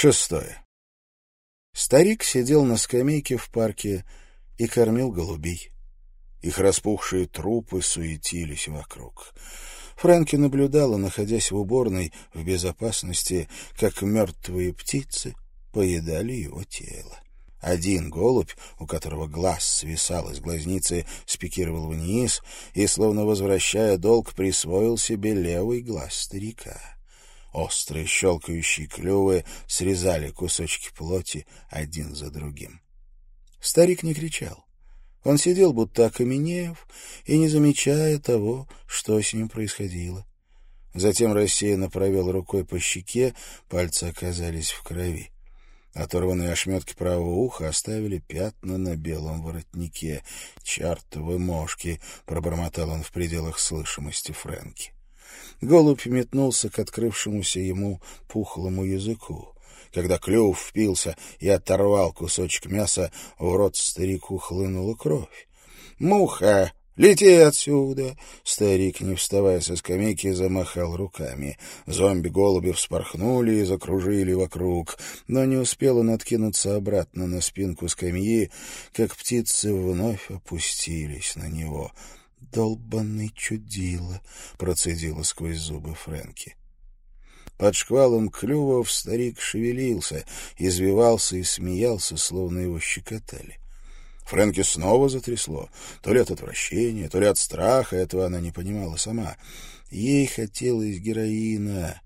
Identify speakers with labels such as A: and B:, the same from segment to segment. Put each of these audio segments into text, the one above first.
A: Шестое. Старик сидел на скамейке в парке и кормил голубей. Их распухшие трупы суетились вокруг. Фрэнки наблюдала, находясь в уборной в безопасности, как мертвые птицы поедали его тело. Один голубь, у которого глаз свисал из глазницы, спикировал вниз и, словно возвращая долг, присвоил себе левый глаз старика. Острые щелкающие клювы срезали кусочки плоти один за другим. Старик не кричал. Он сидел, будто окаменев, и не замечая того, что с ним происходило. Затем рассеянно провел рукой по щеке, пальцы оказались в крови. Оторванные ошметки правого уха оставили пятна на белом воротнике. «Чертовы мошки!» — пробормотал он в пределах слышимости Фрэнки. Голубь метнулся к открывшемуся ему пухлому языку. Когда клюв впился и оторвал кусочек мяса, в рот старику хлынула кровь. «Муха! Лети отсюда!» Старик, не вставая со скамейки, замахал руками. Зомби-голуби вспорхнули и закружили вокруг. Но не успел он откинуться обратно на спинку скамьи, как птицы вновь опустились на него. «Долбанный чудило!» — процедила сквозь зубы Фрэнки. Под шквалом клювов старик шевелился, извивался и смеялся, словно его щекотали. Фрэнки снова затрясло. То ли от отвращения, то ли от страха, этого она не понимала сама. Ей хотелось героина.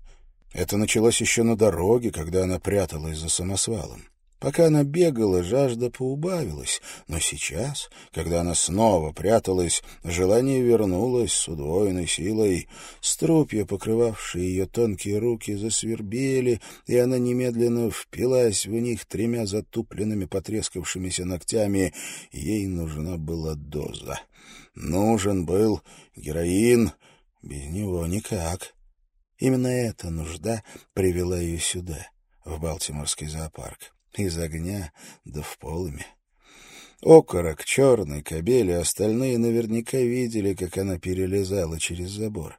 A: Это началось еще на дороге, когда она пряталась за самосвалом. Пока она бегала, жажда поубавилась, но сейчас, когда она снова пряталась, желание вернулось с удвоенной силой. Струпья, покрывавшие ее тонкие руки, засвербели, и она немедленно впилась в них тремя затупленными потрескавшимися ногтями. Ей нужна была доза. Нужен был героин, без него никак. Именно эта нужда привела ее сюда, в Балтиморский зоопарк из огня да в полыми. Окорок, черный, кобель остальные наверняка видели, как она перелезала через забор.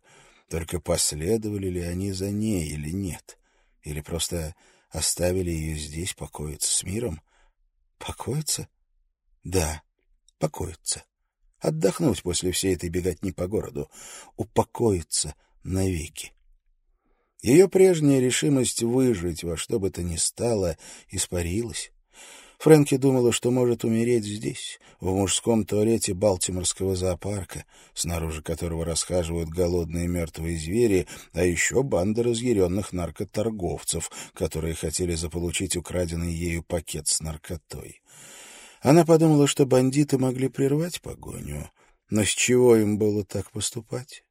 A: Только последовали ли они за ней или нет? Или просто оставили ее здесь покоиться с миром? Покоиться? Да, покоиться. Отдохнуть после всей этой беготни по городу. Упокоиться навеки. Ее прежняя решимость выжить во что бы то ни стало испарилась. Фрэнки думала, что может умереть здесь, в мужском туалете Балтиморского зоопарка, снаружи которого расхаживают голодные мертвые звери, а еще банда разъяренных наркоторговцев, которые хотели заполучить украденный ею пакет с наркотой. Она подумала, что бандиты могли прервать погоню, но с чего им было так поступать?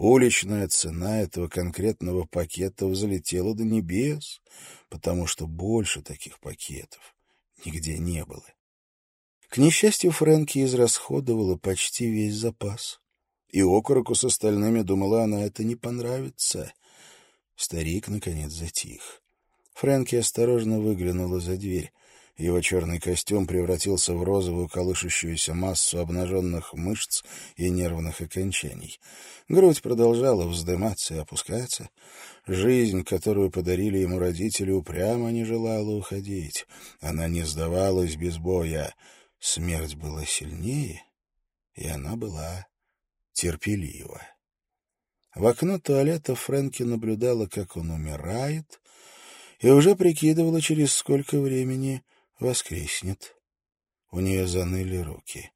A: Уличная цена этого конкретного пакета взлетела до небес, потому что больше таких пакетов нигде не было. К несчастью, Фрэнки израсходовала почти весь запас. И окороку с остальными, думала она, это не понравится. Старик, наконец, затих. Фрэнки осторожно выглянула за дверь. Его черный костюм превратился в розовую колышущуюся массу обнаженных мышц и нервных окончаний. Грудь продолжала вздыматься и опускаться. Жизнь, которую подарили ему родители, упрямо не желала уходить. Она не сдавалась без боя. Смерть была сильнее, и она была терпелива. В окно туалета Фрэнки наблюдала, как он умирает, и уже прикидывала, через сколько времени воскреснет. У нее заныли руки.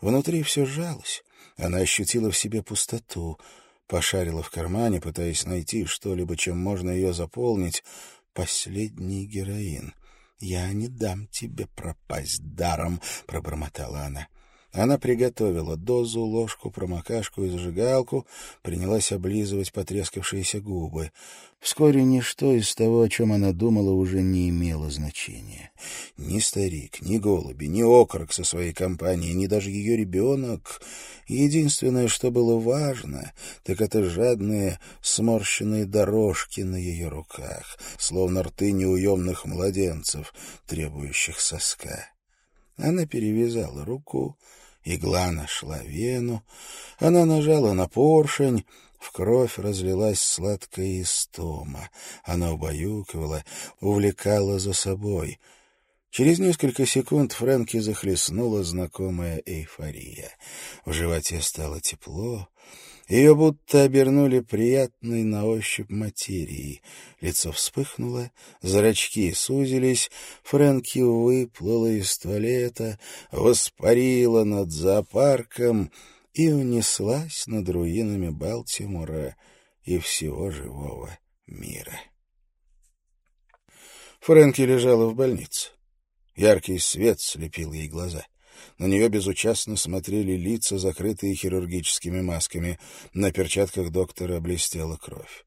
A: Внутри все сжалось. Она ощутила в себе пустоту, пошарила в кармане, пытаясь найти что-либо, чем можно ее заполнить. Последний героин. «Я не дам тебе пропасть даром», — пробормотала она. Она приготовила дозу, ложку, промокашку и зажигалку, принялась облизывать потрескавшиеся губы. Вскоре ничто из того, о чем она думала, уже не имело значения. Ни старик, ни голуби, ни окорок со своей компанией, ни даже ее ребенок. Единственное, что было важно, так это жадные сморщенные дорожки на ее руках, словно рты неуемных младенцев, требующих соска. Она перевязала руку, Игла нашла вену. Она нажала на поршень. В кровь разлилась сладкая истома. Она убаюкивала, увлекала за собой. Через несколько секунд Фрэнки захлестнула знакомая эйфория. В животе стало тепло, ее будто обернули приятной на ощупь материей. Лицо вспыхнуло, зрачки сузились, Фрэнки выплыла из туалета, воспарила над зоопарком — и унеслась над руинами Балтимора и всего живого мира. Фрэнки лежала в больнице. Яркий свет слепил ей глаза. На нее безучастно смотрели лица, закрытые хирургическими масками. На перчатках доктора блестела кровь.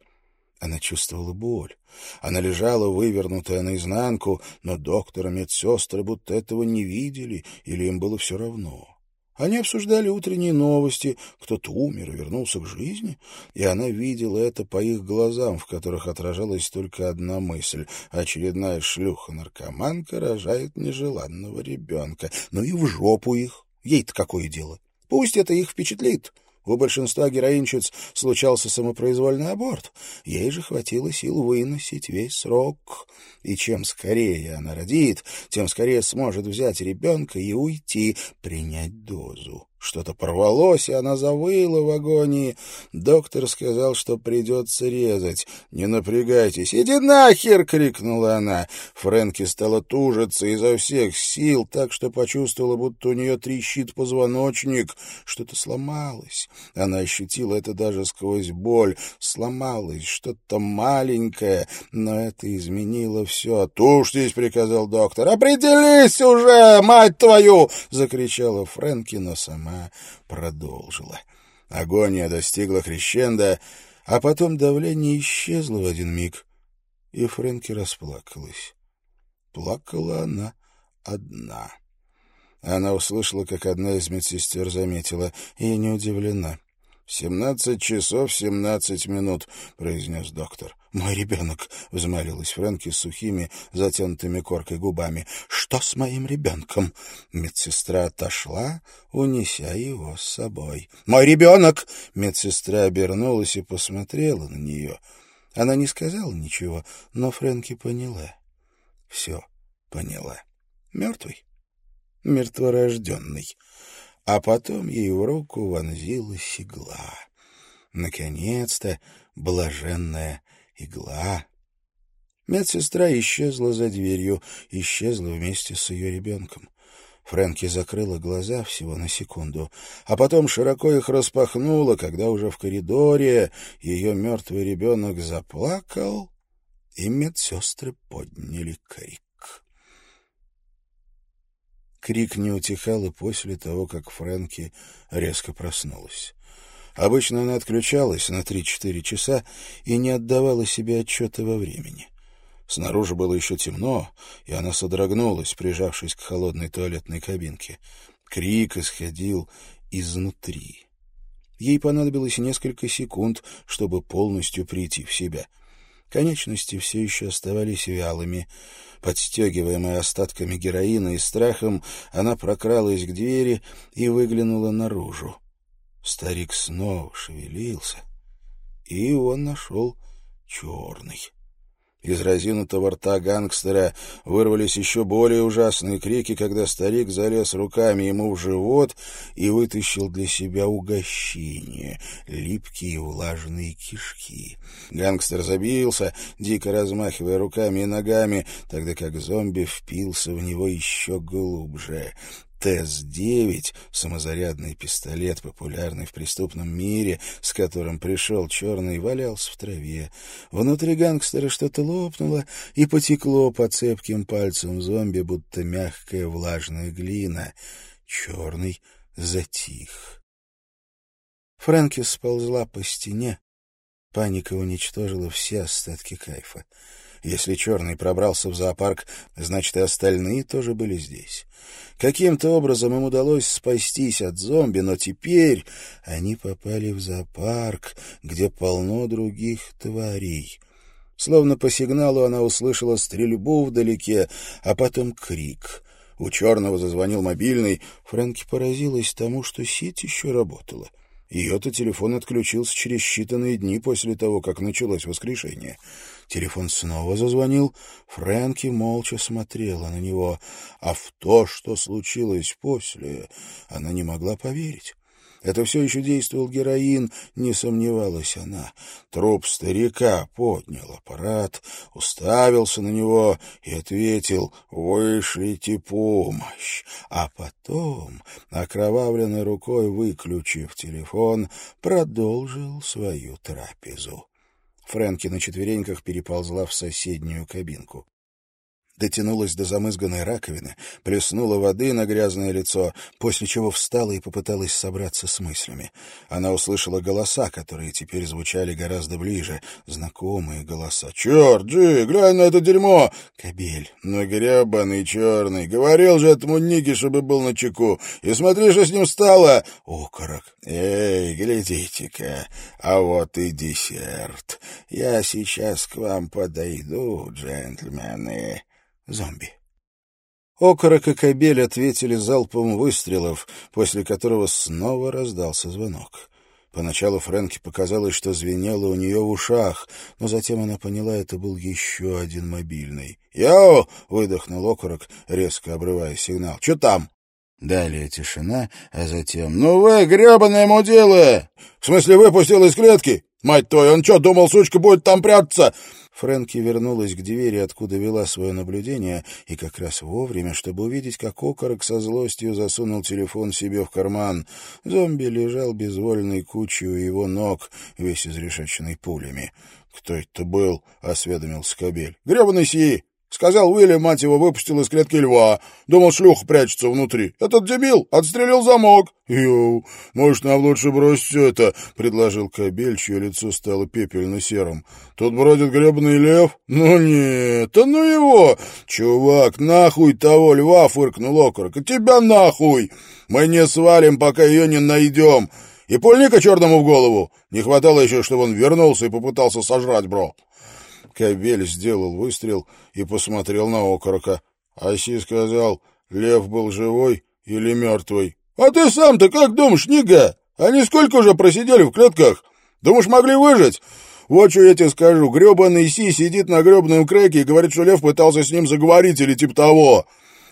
A: Она чувствовала боль. Она лежала, вывернутая наизнанку, но доктор и медсестры будто этого не видели, или им было все равно. Они обсуждали утренние новости, кто-то умер и вернулся к жизни, и она видела это по их глазам, в которых отражалась только одна мысль — очередная шлюха-наркоманка рожает нежеланного ребенка. Ну и в жопу их, ей-то какое дело? Пусть это их впечатлит. У большинства героинщиц случался самопроизвольный аборт. Ей же хватило сил выносить весь срок. И чем скорее она родит, тем скорее сможет взять ребенка и уйти, принять дозу. Что-то порвалось, и она завыла в агонии. Доктор сказал, что придется резать. «Не напрягайтесь!» «Иди нахер!» — крикнула она. Фрэнки стала тужиться изо всех сил, так что почувствовала, будто у нее трещит позвоночник. Что-то сломалось. Она ощутила это даже сквозь боль. Сломалось что-то маленькое, но это изменило все. «Тушьтесь!» — приказал доктор. «Определись уже, мать твою!» — закричала Фрэнки, но сама продолжила. Агония достигла крещенда, а потом давление исчезло в один миг, и Фрэнки расплакалась. Плакала она одна. Она услышала, как одна из медсестер заметила, и не удивлена. «Семнадцать часов семнадцать минут», — произнес доктор. «Мой ребенок», — взмолилась Фрэнки с сухими, затянутыми коркой губами. «Что с моим ребенком?» Медсестра отошла, унеся его с собой. «Мой ребенок!» Медсестра обернулась и посмотрела на нее. Она не сказала ничего, но Фрэнки поняла. Все поняла. Мертвый. Мертворожденный а потом ей в руку вонзилась игла. Наконец-то блаженная игла. Медсестра исчезла за дверью, исчезла вместе с ее ребенком. Фрэнки закрыла глаза всего на секунду, а потом широко их распахнула, когда уже в коридоре ее мертвый ребенок заплакал, и медсестры подняли крик. Крик не утихал и после того, как Фрэнки резко проснулась. Обычно она отключалась на три-четыре часа и не отдавала себе отчета во времени. Снаружи было еще темно, и она содрогнулась, прижавшись к холодной туалетной кабинке. Крик исходил изнутри. Ей понадобилось несколько секунд, чтобы полностью прийти в себя — Конечности все еще оставались вялыми. Подстегиваемая остатками героина и страхом, она прокралась к двери и выглянула наружу. Старик снова шевелился, и он нашел черный. Из разинутого рта гангстера вырвались еще более ужасные крики, когда старик залез руками ему в живот и вытащил для себя угощение — липкие влажные кишки. Гангстер забился, дико размахивая руками и ногами, тогда как зомби впился в него еще глубже. ТЭС-9, самозарядный пистолет, популярный в преступном мире, с которым пришел черный, валялся в траве. Внутри гангстера что-то лопнуло и потекло по цепким пальцам зомби, будто мягкая влажная глина. Черный затих. Фрэнки сползла по стене. Паника уничтожила все остатки кайфа. Если Черный пробрался в зоопарк, значит, и остальные тоже были здесь. Каким-то образом им удалось спастись от зомби, но теперь они попали в зоопарк, где полно других тварей. Словно по сигналу она услышала стрельбу вдалеке, а потом крик. У Черного зазвонил мобильный. Фрэнки поразилась тому, что сеть еще работала. Ее-то телефон отключился через считанные дни после того, как началось воскрешение. Телефон снова зазвонил. Фрэнки молча смотрела на него. А в то, что случилось после, она не могла поверить. Это все еще действовал героин, не сомневалась она. Труп старика поднял аппарат, уставился на него и ответил «Вышлите помощь». А потом, окровавленной рукой выключив телефон, продолжил свою трапезу. Фрэнки на четвереньках переползла в соседнюю кабинку дотянулась до замызганной раковины, плеснула воды на грязное лицо, после чего встала и попыталась собраться с мыслями. Она услышала голоса, которые теперь звучали гораздо ближе, знакомые голоса. «Черт, Джи, глянь на это дерьмо!» «Кобель, ну гребаный черный! Говорил же этому Нике, чтобы был на чеку! И смотри, что с ним стало!» «Окорок! Эй, глядите-ка, а вот и десерт! Я сейчас к вам подойду, джентльмены!» Зомби. Окорок и кобель ответили залпом выстрелов, после которого снова раздался звонок. Поначалу Фрэнке показалось, что звенело у нее в ушах, но затем она поняла, это был еще один мобильный. «Йоу!» — выдохнул окорок, резко обрывая сигнал. «Че там?» Далее тишина, а затем... «Ну вы, гребаное муделы! В смысле, выпустил из клетки? Мать твою, он что, думал, сучка будет там прятаться?» Фрэнки вернулась к двери, откуда вела свое наблюдение, и как раз вовремя, чтобы увидеть, как окорок со злостью засунул телефон себе в карман. Зомби лежал безвольной кучей у его ног, весь изрешеченный пулями. «Кто это был?» — осведомился Кобель. «Гребаный сии! Сказал Уильям, мать его, выпустил из клетки льва. Думал, шлюха прячется внутри. Этот дебил отстрелил замок. Йоу, может, нам лучше бросить все это, — предложил Кобель, чье лицо стало пепельно-серым. Тут бродит гребаный лев? Ну нет, да ну его! Чувак, нахуй того льва, — фыркнул окорок. Тебя нахуй! Мы не свалим, пока ее не найдем. И пульника черному в голову. Не хватало еще, чтобы он вернулся и попытался сожрать, бро. Кобель сделал выстрел и посмотрел на окорока. Аси сказал, лев был живой или мертвый. — А ты сам-то как думаешь, Нига? Они сколько уже просидели в клетках? Думаешь, могли выжить? Вот что я тебе скажу. Гребаный Си сидит на гребаном креке и говорит, что лев пытался с ним заговорить или типа того.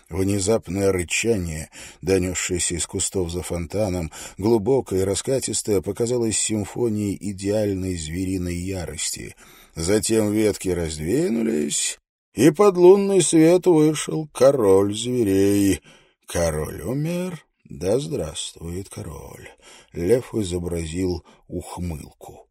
A: Внезапное рычание, донесшееся из кустов за фонтаном, глубокое и раскатистое, показалось симфонией идеальной звериной ярости — Затем ветки раздвинулись, и под лунный свет вышел король зверей. Король умер, да здравствует король. Лев изобразил ухмылку.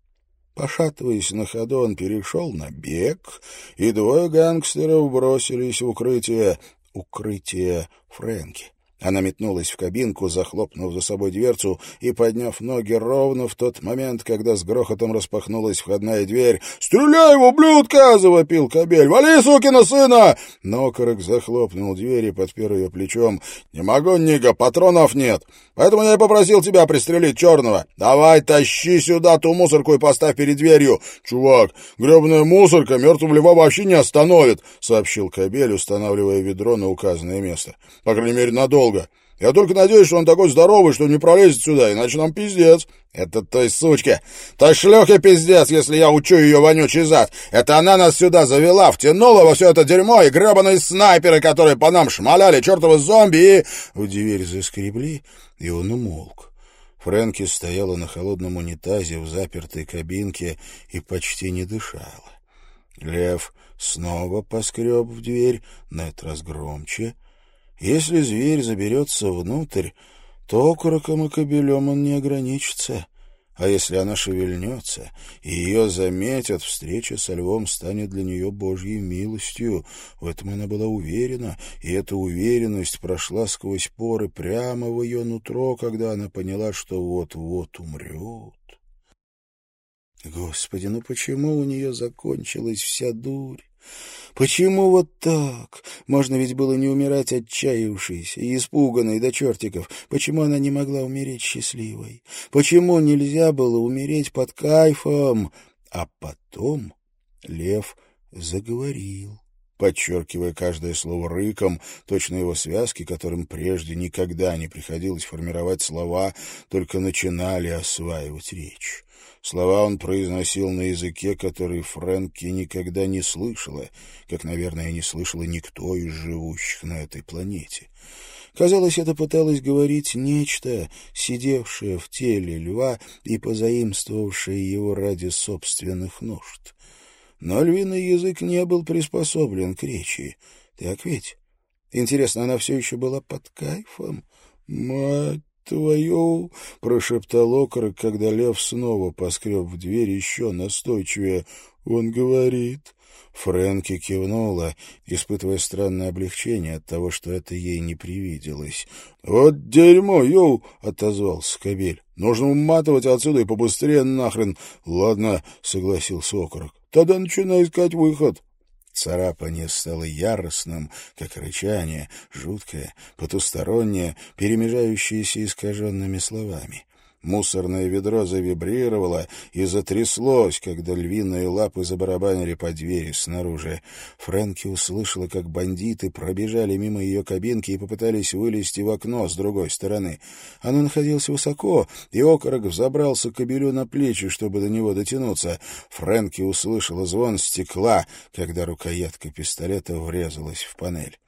A: Пошатываясь на ходу, он перешел на бег, и двое гангстеров бросились в укрытие, укрытие Фрэнки. Она метнулась в кабинку, захлопнув за собой дверцу и подняв ноги ровно в тот момент, когда с грохотом распахнулась входная дверь. «Стреляй, ублюдка!» — завопил кобель. «Вали, сукина сына!» Но окорок захлопнул дверь и подпер ее плечом. «Не могу, Нига, патронов нет. Поэтому я и попросил тебя пристрелить черного. Давай, тащи сюда ту мусорку и поставь перед дверью. Чувак, гребаная мусорка мертвого льва вообще не остановит», — сообщил кобель, устанавливая ведро на указанное место. «По крайней мере, надолго долго. Я только надеюсь, что он такой здоровый, что не пролезет сюда, иначе нам пиздец. Это той сучке, той шлюхе пиздец, если я учу ее вонючий зад. Это она нас сюда завела, втянула во все это дерьмо, и гребаные снайперы, которые по нам шмаляли, чертовы зомби и... В дверь заскребли, и он умолк. Фрэнки стояла на холодном унитазе в запертой кабинке и почти не дышала. Лев снова поскреб в дверь, на этот раз громче — если зверь заберется внутрь, то окороком и кобелем он не ограничится. А если она шевельнется, и ее заметят, встреча со львом станет для нее божьей милостью. В этом она была уверена, и эта уверенность прошла сквозь поры прямо в ее нутро, когда она поняла, что вот-вот умрет. Господи, ну почему у нее закончилась вся дурь? Почему вот так? Можно ведь было не умирать отчаявшейся и испуганной до чертиков. Почему она не могла умереть счастливой? Почему нельзя было умереть под кайфом? А потом лев заговорил. Подчеркивая каждое слово рыком, точно его связки, которым прежде никогда не приходилось формировать слова, только начинали осваивать речь. Слова он произносил на языке, который Фрэнки никогда не слышала, как, наверное, не слышала никто из живущих на этой планете. Казалось, это пыталось говорить нечто, сидевшее в теле льва и позаимствовавшее его ради собственных нужд. Но львиный язык не был приспособлен к речи. Так ведь? Интересно, она все еще была под кайфом? Мать твою!» — прошептал окорок, когда лев снова поскреб в дверь еще настойчивее. «Он говорит...» Фрэнки кивнула, испытывая странное облегчение от того, что это ей не привиделось. «Вот дерьмо, йоу!» — отозвался Кобель. «Нужно уматывать отсюда и побыстрее нахрен!» «Ладно», — согласился окорок. «Тогда начинай искать выход». Царапание стало яростным, как рычание, жуткое, потустороннее, перемежающееся искаженными словами. Мусорное ведро завибрировало и затряслось, когда львиные лапы забарабанили по двери снаружи. Фрэнки услышала, как бандиты пробежали мимо ее кабинки и попытались вылезти в окно с другой стороны. Оно находилось высоко, и окорок взобрался кобелю на плечи, чтобы до него дотянуться. Фрэнки услышала звон стекла, когда рукоятка пистолета врезалась в панель.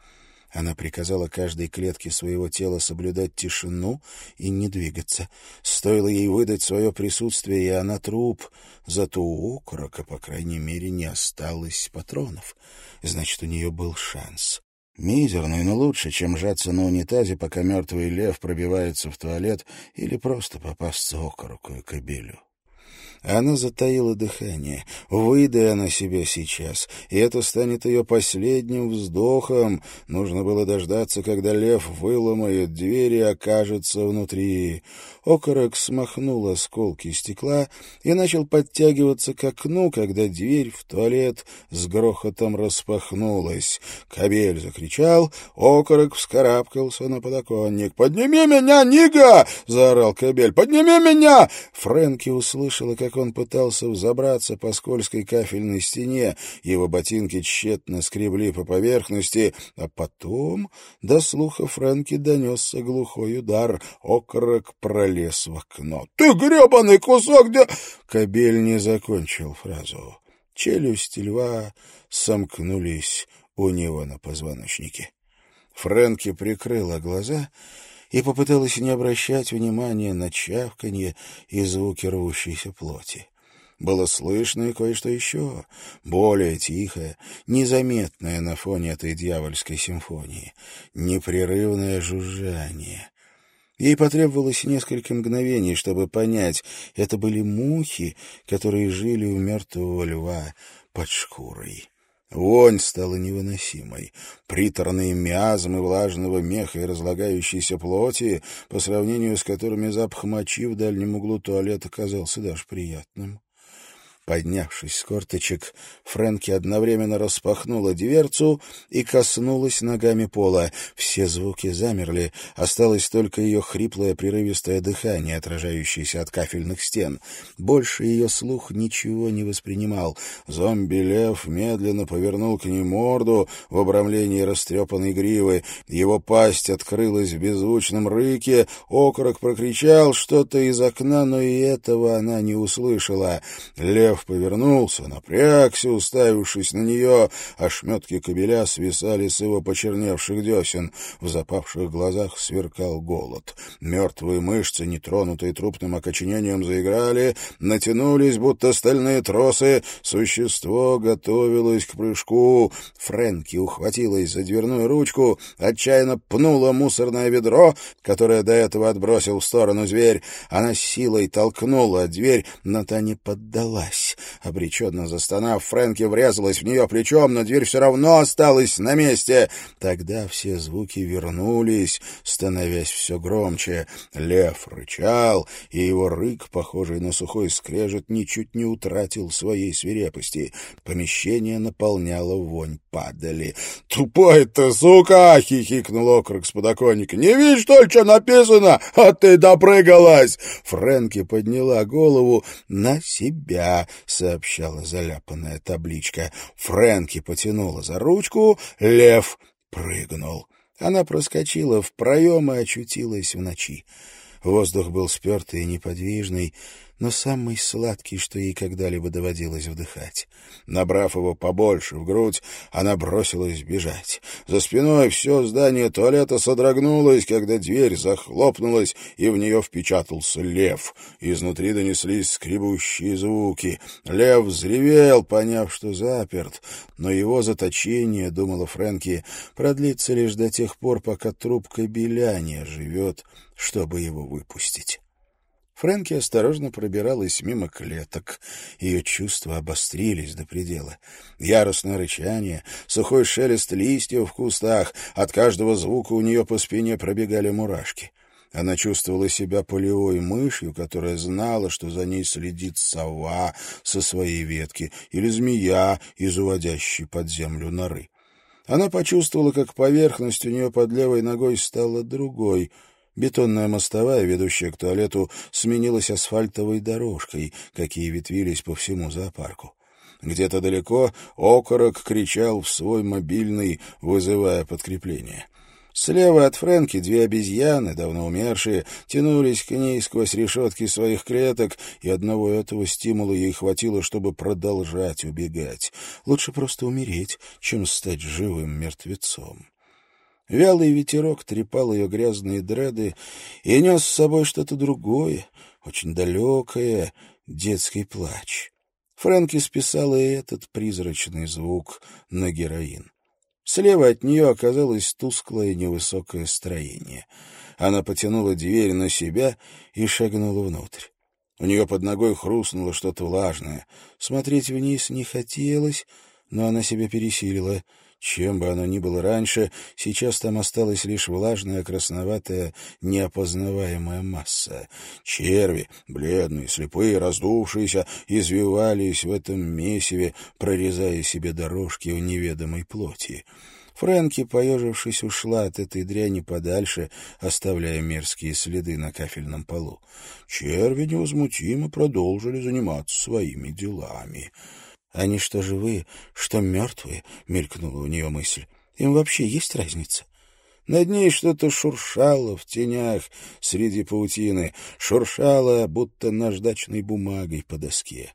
A: Она приказала каждой клетке своего тела соблюдать тишину и не двигаться. Стоило ей выдать свое присутствие, и она труп. Зато у окорока, по крайней мере, не осталось патронов. Значит, у нее был шанс. Мизерный, но лучше, чем жаться на унитазе, пока мертвый лев пробивается в туалет или просто попасться окороку и кобелю. Она затаила дыхание. Выдай она себя сейчас, и это станет ее последним вздохом. Нужно было дождаться, когда лев выломает дверь и окажется внутри. Окорок смахнул осколки стекла и начал подтягиваться к окну, когда дверь в туалет с грохотом распахнулась. Кобель закричал, окорок вскарабкался на подоконник. «Подними меня, Нига!» — заорал Кобель. «Подними меня!» Фрэнки услышала, как он пытался взобраться по скользкой кафельной стене. Его ботинки тщетно скребли по поверхности, а потом до слуха Фрэнки донесся глухой удар. Окорок пролез в окно. «Ты гребаный кусок где...» Кобель не закончил фразу. Челюсти льва сомкнулись у него на позвоночнике. Фрэнки прикрыла глаза и попыталась не обращать внимания на чавканье и звуки рвущейся плоти. Было слышно и кое-что еще, более тихое, незаметное на фоне этой дьявольской симфонии, непрерывное жужжание. Ей потребовалось несколько мгновений, чтобы понять, это были мухи, которые жили у мертвого льва под шкурой. Вонь стала невыносимой. Приторные миазмы влажного меха и разлагающейся плоти, по сравнению с которыми запах мочи в дальнем углу туалета казался даже приятным. Поднявшись с корточек, Фрэнки одновременно распахнула дверцу и коснулась ногами пола. Все звуки замерли, осталось только ее хриплое прерывистое дыхание, отражающееся от кафельных стен. Больше ее слух ничего не воспринимал. Зомби-лев медленно повернул к ней морду в обрамлении растрепанной гривы. Его пасть открылась в беззвучном рыке, окорок прокричал что-то из окна, но и этого она не услышала. Лев Лев повернулся, напрягся, уставившись на нее. Ошметки кобеля свисали с его почерневших десен. В запавших глазах сверкал голод. Мертвые мышцы, нетронутые трупным окоченением, заиграли, натянулись, будто стальные тросы. Существо готовилось к прыжку. Фрэнки ухватилась за дверную ручку, отчаянно пнула мусорное ведро, которое до этого отбросил в сторону зверь. Она силой толкнула дверь, но та не поддалась открылась. Обреченно застонав, Фрэнки врезалась в нее плечом, но дверь все равно осталась на месте. Тогда все звуки вернулись, становясь все громче. Лев рычал, и его рык, похожий на сухой скрежет, ничуть не утратил своей свирепости. Помещение наполняло вонь падали. «Тупой ты, сука!» — хихикнул округ с подоконника. «Не видишь, что ли, что написано? А ты допрыгалась!» Фрэнки подняла голову на себя, сообщала заляпанная табличка. Фрэнки потянула за ручку, лев прыгнул. Она проскочила в проем и очутилась в ночи. Воздух был спертый и неподвижный, но самый сладкий, что ей когда-либо доводилось вдыхать. Набрав его побольше в грудь, она бросилась бежать. За спиной все здание туалета содрогнулось, когда дверь захлопнулась, и в нее впечатался лев. Изнутри донеслись скребущие звуки. Лев взревел, поняв, что заперт, но его заточение, думала Фрэнки, продлится лишь до тех пор, пока трубка беляния живет, чтобы его выпустить. Фрэнки осторожно пробиралась мимо клеток. Ее чувства обострились до предела. Яростное рычание, сухой шелест листьев в кустах. От каждого звука у нее по спине пробегали мурашки. Она чувствовала себя полевой мышью, которая знала, что за ней следит сова со своей ветки или змея из уводящей под землю норы. Она почувствовала, как поверхность у нее под левой ногой стала другой — Бетонная мостовая, ведущая к туалету, сменилась асфальтовой дорожкой, какие ветвились по всему зоопарку. Где-то далеко окорок кричал в свой мобильный, вызывая подкрепление. Слева от Фрэнки две обезьяны, давно умершие, тянулись к ней сквозь решетки своих клеток, и одного этого стимула ей хватило, чтобы продолжать убегать. Лучше просто умереть, чем стать живым мертвецом. Вялый ветерок трепал ее грязные дреды и нес с собой что-то другое, очень далекое, детский плач. Фрэнки списала и этот призрачный звук на героин. Слева от нее оказалось тусклое невысокое строение. Она потянула дверь на себя и шагнула внутрь. У нее под ногой хрустнуло что-то влажное. Смотреть вниз не хотелось, но она себя пересилила — чем бы оно ни было раньше, сейчас там осталась лишь влажная, красноватая, неопознаваемая масса. Черви, бледные, слепые, раздувшиеся, извивались в этом месиве, прорезая себе дорожки в неведомой плоти. Фрэнки, поежившись, ушла от этой дряни подальше, оставляя мерзкие следы на кафельном полу. Черви невозмутимо продолжили заниматься своими делами. Они что живые, что мертвые, — мелькнула у нее мысль. Им вообще есть разница? Над ней что-то шуршало в тенях среди паутины, шуршало, будто наждачной бумагой по доске.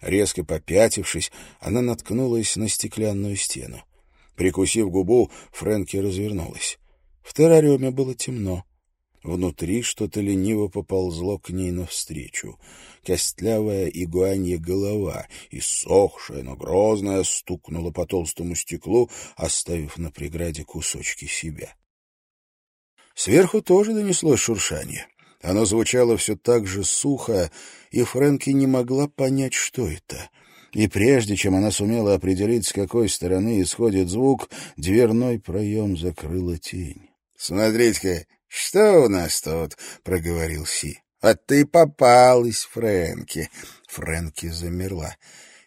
A: Резко попятившись, она наткнулась на стеклянную стену. Прикусив губу, Фрэнки развернулась. В террариуме было темно. Внутри что-то лениво поползло к ней навстречу. Костлявая игуанья голова, иссохшая, но грозная, стукнула по толстому стеклу, оставив на преграде кусочки себя. Сверху тоже донеслось шуршание. Оно звучало все так же сухо, и Фрэнки не могла понять, что это. И прежде чем она сумела определить, с какой стороны исходит звук, дверной проем закрыла тень. — Смотрите-ка, «Что у нас тут?» — проговорил Си. «А ты попалась, Фрэнки!» Фрэнки замерла.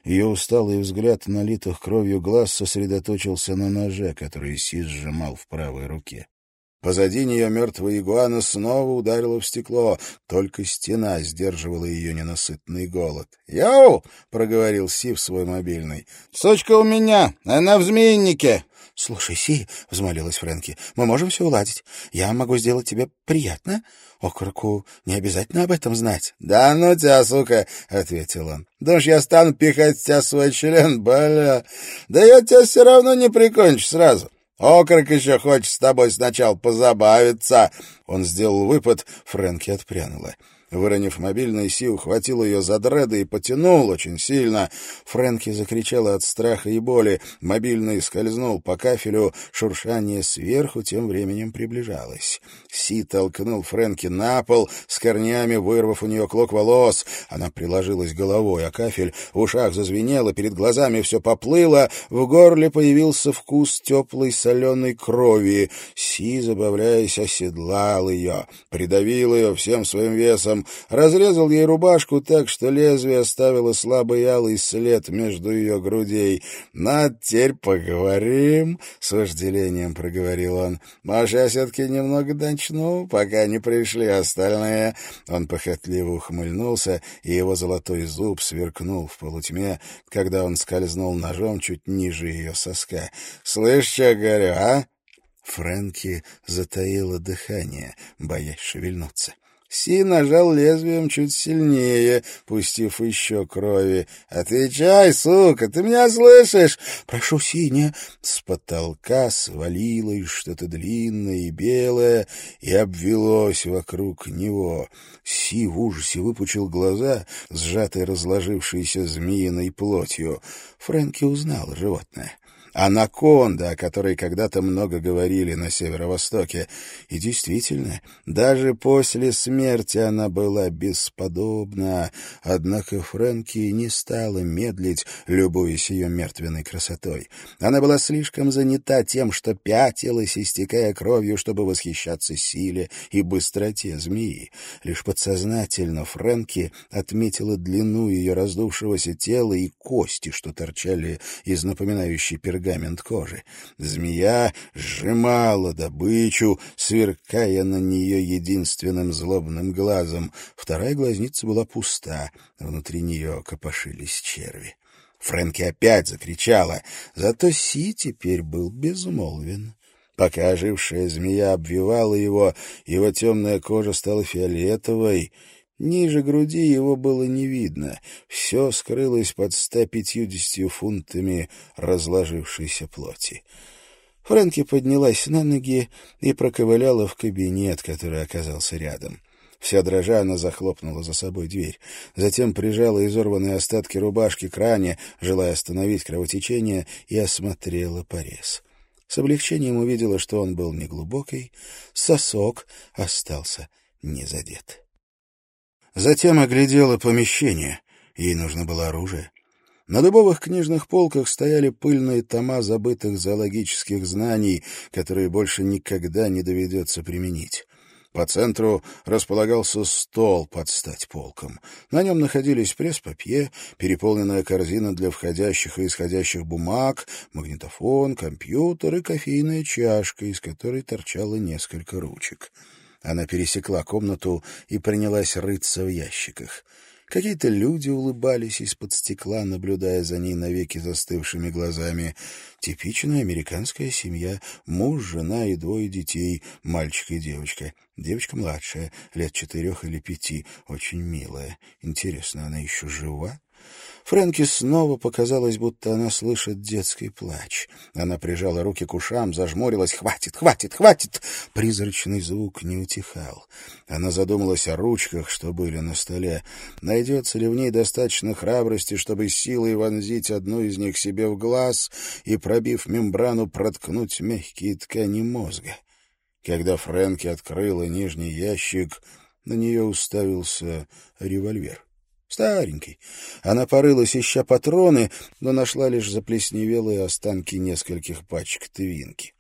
A: Ее усталый взгляд, налитых кровью глаз, сосредоточился на ноже, который Си сжимал в правой руке. Позади нее мертвая игуана снова ударила в стекло, только стена сдерживала ее ненасытный голод. «Йоу!» — проговорил Си в свой мобильный. «Сучка у меня! Она в змеиннике!» «Слушай, Си», — взмолилась Фрэнки, — «мы можем все уладить. Я могу сделать тебе приятно. Окроку не обязательно об этом знать». «Да ну тебя, сука», — ответил он. «Думаешь, я стану пихать тебя свой член, бля? Да я тебя все равно не прикончу сразу». Окрок еще хочет с тобой сначала позабавиться. Он сделал выпад, Фрэнки отпрянула. Выронив мобильный, Си ухватил ее за дреды и потянул очень сильно. Фрэнки закричала от страха и боли. Мобильный скользнул по кафелю. Шуршание сверху тем временем приближалось. Си толкнул Фрэнки на пол, с корнями вырвав у нее клок волос. Она приложилась головой, а кафель в ушах зазвенело, перед глазами все поплыло, в горле появился вкус теплой соленой крови. Си, забавляясь, оседлал ее, придавил ее всем своим весом, ножом, разрезал ей рубашку так, что лезвие оставило слабый алый след между ее грудей. «На, теперь поговорим», — с вожделением проговорил он. «Может, я все-таки немного дочну, пока не пришли остальные?» Он похотливо ухмыльнулся, и его золотой зуб сверкнул в полутьме, когда он скользнул ножом чуть ниже ее соска. «Слышь, что говорю, а?» Фрэнки затаила дыхание, боясь шевельнуться. Си нажал лезвием чуть сильнее, пустив еще крови. «Отвечай, сука, ты меня слышишь?» «Прошу, Синя!» С потолка свалилось что-то длинное и белое и обвелось вокруг него. Си в ужасе выпучил глаза, сжатые разложившейся змеиной плотью. Фрэнки узнал животное анаконда, о которой когда-то много говорили на северо-востоке. И действительно, даже после смерти она была бесподобна. Однако Фрэнки не стала медлить, любуясь ее мертвенной красотой. Она была слишком занята тем, что пятилась, истекая кровью, чтобы восхищаться силе и быстроте змеи. Лишь подсознательно Фрэнки отметила длину ее раздувшегося тела и кости, что торчали из напоминающей пергамента пергамент кожи. Змея сжимала добычу, сверкая на нее единственным злобным глазом. Вторая глазница была пуста, внутри нее копошились черви. Фрэнки опять закричала, зато Си теперь был безмолвен. Пока ожившая змея обвивала его, его темная кожа стала фиолетовой — Ниже груди его было не видно, все скрылось под 150 фунтами разложившейся плоти. Фрэнки поднялась на ноги и проковыляла в кабинет, который оказался рядом. Вся дрожа она захлопнула за собой дверь. Затем прижала изорванные остатки рубашки к ране, желая остановить кровотечение, и осмотрела порез. С облегчением увидела, что он был неглубокий, сосок остался не задет. Затем оглядела помещение. Ей нужно было оружие. На дубовых книжных полках стояли пыльные тома забытых зоологических знаний, которые больше никогда не доведется применить. По центру располагался стол под стать полком. На нем находились пресс-папье, переполненная корзина для входящих и исходящих бумаг, магнитофон, компьютер и кофейная чашка, из которой торчало несколько ручек. Она пересекла комнату и принялась рыться в ящиках. Какие-то люди улыбались из-под стекла, наблюдая за ней навеки застывшими глазами. Типичная американская семья. Муж, жена и двое детей, мальчик и девочка. Девочка младшая, лет четырех или пяти, очень милая. Интересно, она еще жива? Фрэнки снова показалось, будто она слышит детский плач. Она прижала руки к ушам, зажмурилась. «Хватит, хватит, хватит!» Призрачный звук не утихал. Она задумалась о ручках, что были на столе. Найдется ли в ней достаточно храбрости, чтобы силой вонзить одну из них себе в глаз и, пробив мембрану, проткнуть мягкие ткани мозга? Когда Фрэнки открыла нижний ящик, на нее уставился револьвер. Старенький. Она порылась, ища патроны, но нашла лишь заплесневелые останки нескольких пачек твинки.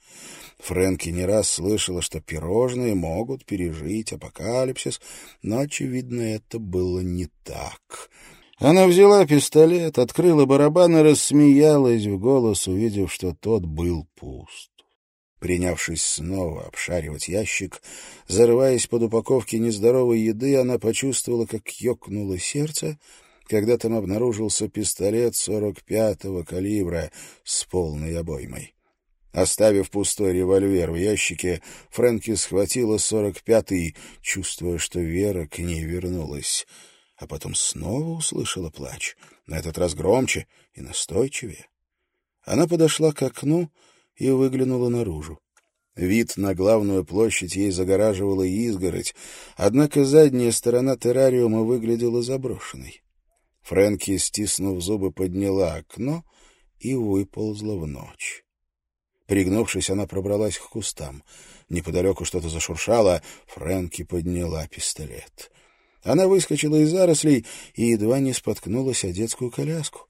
A: Фрэнки не раз слышала, что пирожные могут пережить апокалипсис, но, очевидно, это было не так. Она взяла пистолет, открыла барабан и рассмеялась в голос, увидев, что тот был пуст. Принявшись снова обшаривать ящик, зарываясь под упаковки нездоровой еды, она почувствовала, как ёкнуло сердце, когда там обнаружился пистолет 45-го калибра с полной обоймой. Оставив пустой револьвер в ящике, Фрэнки схватила 45-й, чувствуя, что Вера к ней вернулась. А потом снова услышала плач, на этот раз громче и настойчивее. Она подошла к окну и выглянула наружу. Вид на главную площадь ей загораживала изгородь, однако задняя сторона террариума выглядела заброшенной. Фрэнки, стиснув зубы, подняла окно и выползла в ночь. Пригнувшись, она пробралась к кустам. Неподалеку что-то зашуршало, Фрэнки подняла пистолет. Она выскочила из зарослей и едва не споткнулась о детскую коляску.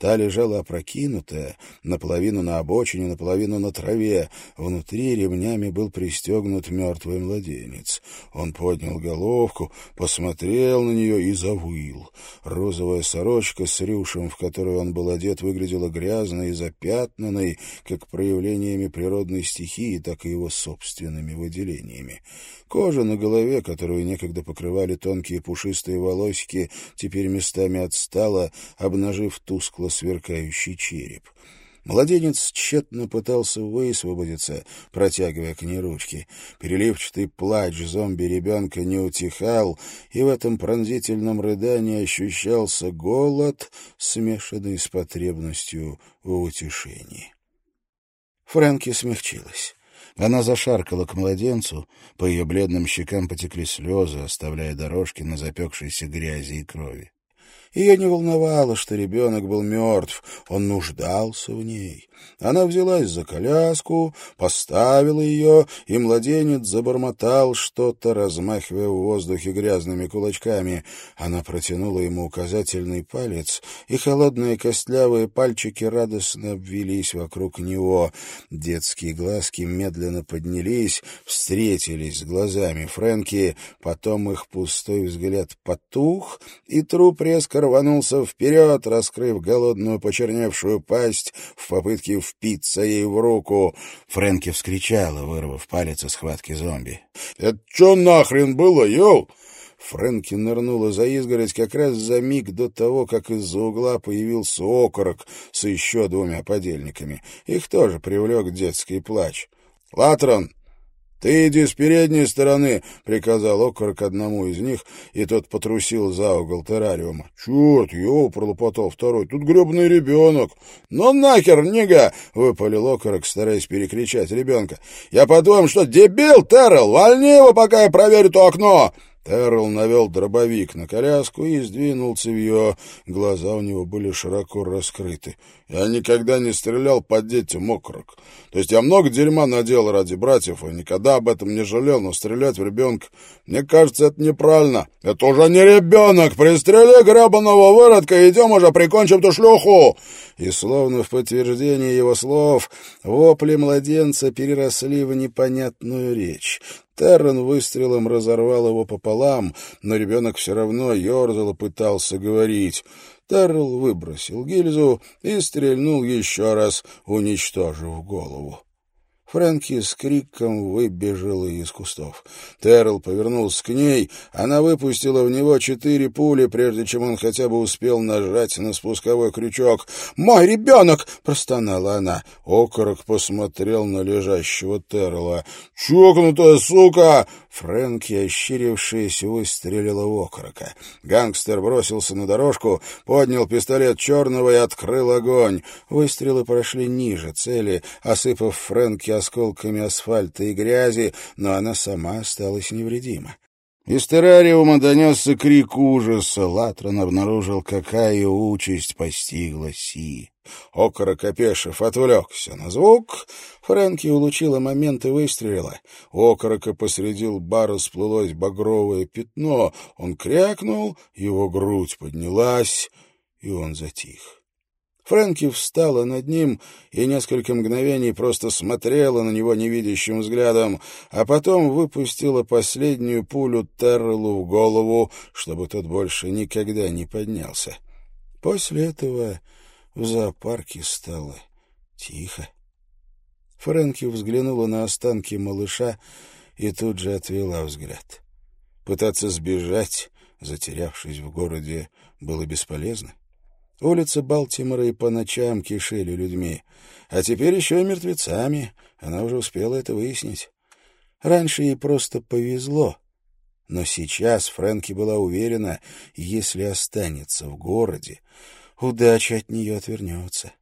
A: Та лежала опрокинутая, наполовину на обочине, наполовину на траве. Внутри ремнями был пристегнут мертвый младенец. Он поднял головку, посмотрел на нее и завыл. Розовая сорочка с рюшем, в которую он был одет, выглядела грязной и запятнанной, как проявлениями природной стихии, так и его собственными выделениями. Кожа на голове, которую некогда покрывали тонкие пушистые волосики, теперь местами отстала, обнажив тускло сверкающий череп. Младенец тщетно пытался высвободиться, протягивая к ней ручки. Переливчатый плач зомби-ребенка не утихал, и в этом пронзительном рыдании ощущался голод, смешанный с потребностью в утешении. Фрэнки смягчилась. Она зашаркала к младенцу, по ее бледным щекам потекли слезы, оставляя дорожки на запекшейся грязи и крови. Ее не волновало, что ребенок был мертв, он нуждался в ней. Она взялась за коляску, поставила ее, и младенец забормотал что-то, размахивая в воздухе грязными кулачками. Она протянула ему указательный палец, и холодные костлявые пальчики радостно обвелись вокруг него. Детские глазки медленно поднялись, встретились с глазами Фрэнки, потом их пустой взгляд потух, и труп резко рванулся вперед, раскрыв голодную почерневшую пасть в попытке впиться ей в руку. Фрэнки вскричала, вырвав палец из схватки зомби. «Это что нахрен было, ел?» Фрэнки нырнула за изгородь как раз за миг до того, как из-за угла появился окорок с еще двумя подельниками. Их тоже привлек детский плач. «Латрон, «Ты иди с передней стороны», — приказал окорок одному из них, и тот потрусил за угол террариума. «Черт, его!» — пролопотал второй. «Тут гребный ребенок!» «Ну нахер, нига!» — выпалил окорок, стараясь перекричать ребенка. «Я по-твоему что, дебил, Террел? Вольни его, пока я проверю то окно!» Террell навел дробовик на коляску и сдвинул цевье. Глаза у него были широко раскрыты. Я никогда не стрелял по детям окорок. То есть я много дерьма наделал ради братьев, и никогда об этом не жалел, но стрелять в ребенка, мне кажется, это неправильно. Это уже не ребенок! Пристрели гребаного выродка, идем уже прикончим ту шлюху! И словно в подтверждение его слов, вопли младенца переросли в непонятную речь. Террен выстрелом разорвал его пополам, но ребенок все равно ерзал и пытался говорить. Террел выбросил гильзу и стрельнул еще раз, уничтожив голову. Фрэнки с криком выбежала из кустов. Террел повернулся к ней. Она выпустила в него четыре пули, прежде чем он хотя бы успел нажать на спусковой крючок. «Мой ребенок!» — простонала она. Окорок посмотрел на лежащего Террела. «Чокнутая сука!» Фрэнки, ощерившись, выстрелила в окорока. Гангстер бросился на дорожку, поднял пистолет черного и открыл огонь. Выстрелы прошли ниже цели, осыпав Фрэнки осколками асфальта и грязи, но она сама осталась невредима. Из террариума донесся крик ужаса. Латрон обнаружил, какая участь постигла Си. Окорок опешив отвлекся на звук. Фрэнки улучила момент и выстрелила. У окорока посреди лба расплылось багровое пятно. Он крякнул, его грудь поднялась, и он затих. Фрэнки встала над ним и несколько мгновений просто смотрела на него невидящим взглядом, а потом выпустила последнюю пулю Террелу в голову, чтобы тот больше никогда не поднялся. После этого в зоопарке стало тихо. Фрэнки взглянула на останки малыша и тут же отвела взгляд. Пытаться сбежать, затерявшись в городе, было бесполезно. Улицы Балтимора и по ночам кишели людьми. А теперь еще и мертвецами. Она уже успела это выяснить. Раньше ей просто повезло. Но сейчас Фрэнки была уверена, если останется в городе, удача от нее отвернется.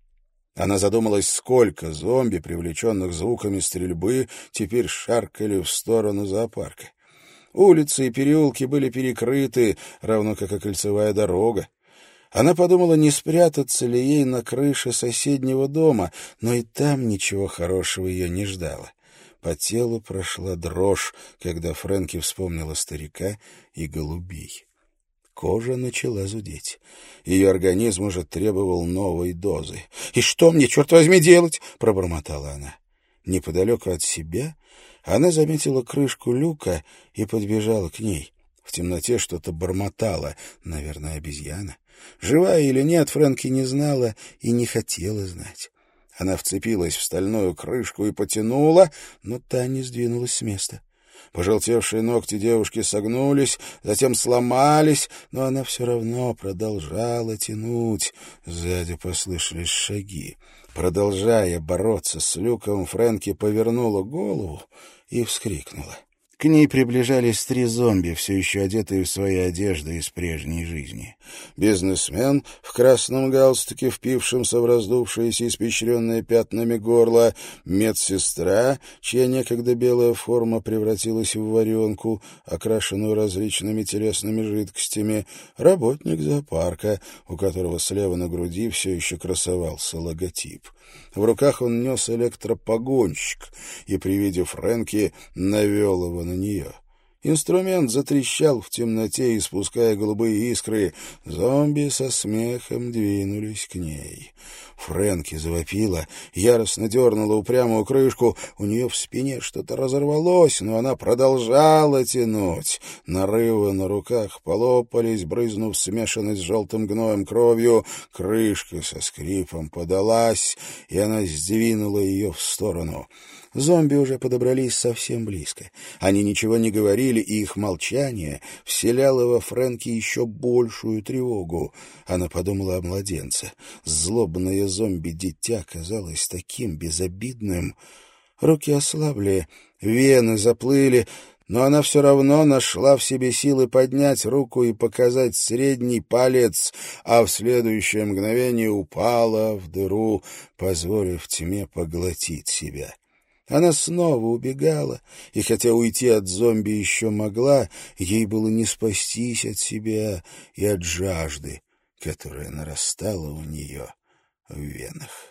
A: Она задумалась, сколько зомби, привлеченных звуками стрельбы, теперь шаркали в сторону зоопарка. Улицы и переулки были перекрыты, равно как и кольцевая дорога. Она подумала, не спрятаться ли ей на крыше соседнего дома, но и там ничего хорошего ее не ждало. По телу прошла дрожь, когда Фрэнки вспомнила старика и голубей. Кожа начала зудеть. Ее организм уже требовал новой дозы. «И что мне, черт возьми, делать?» — пробормотала она. Неподалеку от себя она заметила крышку люка и подбежала к ней. В темноте что-то бормотало, наверное, обезьяна. Живая или нет, Фрэнки не знала и не хотела знать. Она вцепилась в стальную крышку и потянула, но та не сдвинулась с места. Пожелтевшие ногти девушки согнулись, затем сломались, но она все равно продолжала тянуть. Сзади послышались шаги. Продолжая бороться с люком, Фрэнки повернула голову и вскрикнула. К ней приближались три зомби, все еще одетые в свои одежды из прежней жизни. Бизнесмен в красном галстуке, впившемся в раздувшееся испещренное пятнами горло, медсестра, чья некогда белая форма превратилась в варенку, окрашенную различными телесными жидкостями, работник зоопарка, у которого слева на груди все еще красовался логотип. В руках он нес электропогонщик и при виде Фрэнки навел его на нее. Инструмент затрещал в темноте, испуская голубые искры. Зомби со смехом двинулись к ней. Фрэнки завопила, яростно дернула упрямую крышку. У нее в спине что-то разорвалось, но она продолжала тянуть. Нарывы на руках полопались, брызнув смешанной с желтым гноем кровью. Крышка со скрипом подалась, и она сдвинула ее в сторону. Зомби уже подобрались совсем близко. Они ничего не говорили, и их молчание вселяло во Фрэнки еще большую тревогу. Она подумала о младенце. Злобное зомби-дитя казалось таким безобидным. Руки ослабли, вены заплыли, но она все равно нашла в себе силы поднять руку и показать средний палец, а в следующее мгновение упала в дыру, позволив тьме поглотить себя. Она снова убегала, и хотя уйти от зомби еще могла, ей было не спастись от себя и от жажды, которая нарастала у нее в венах.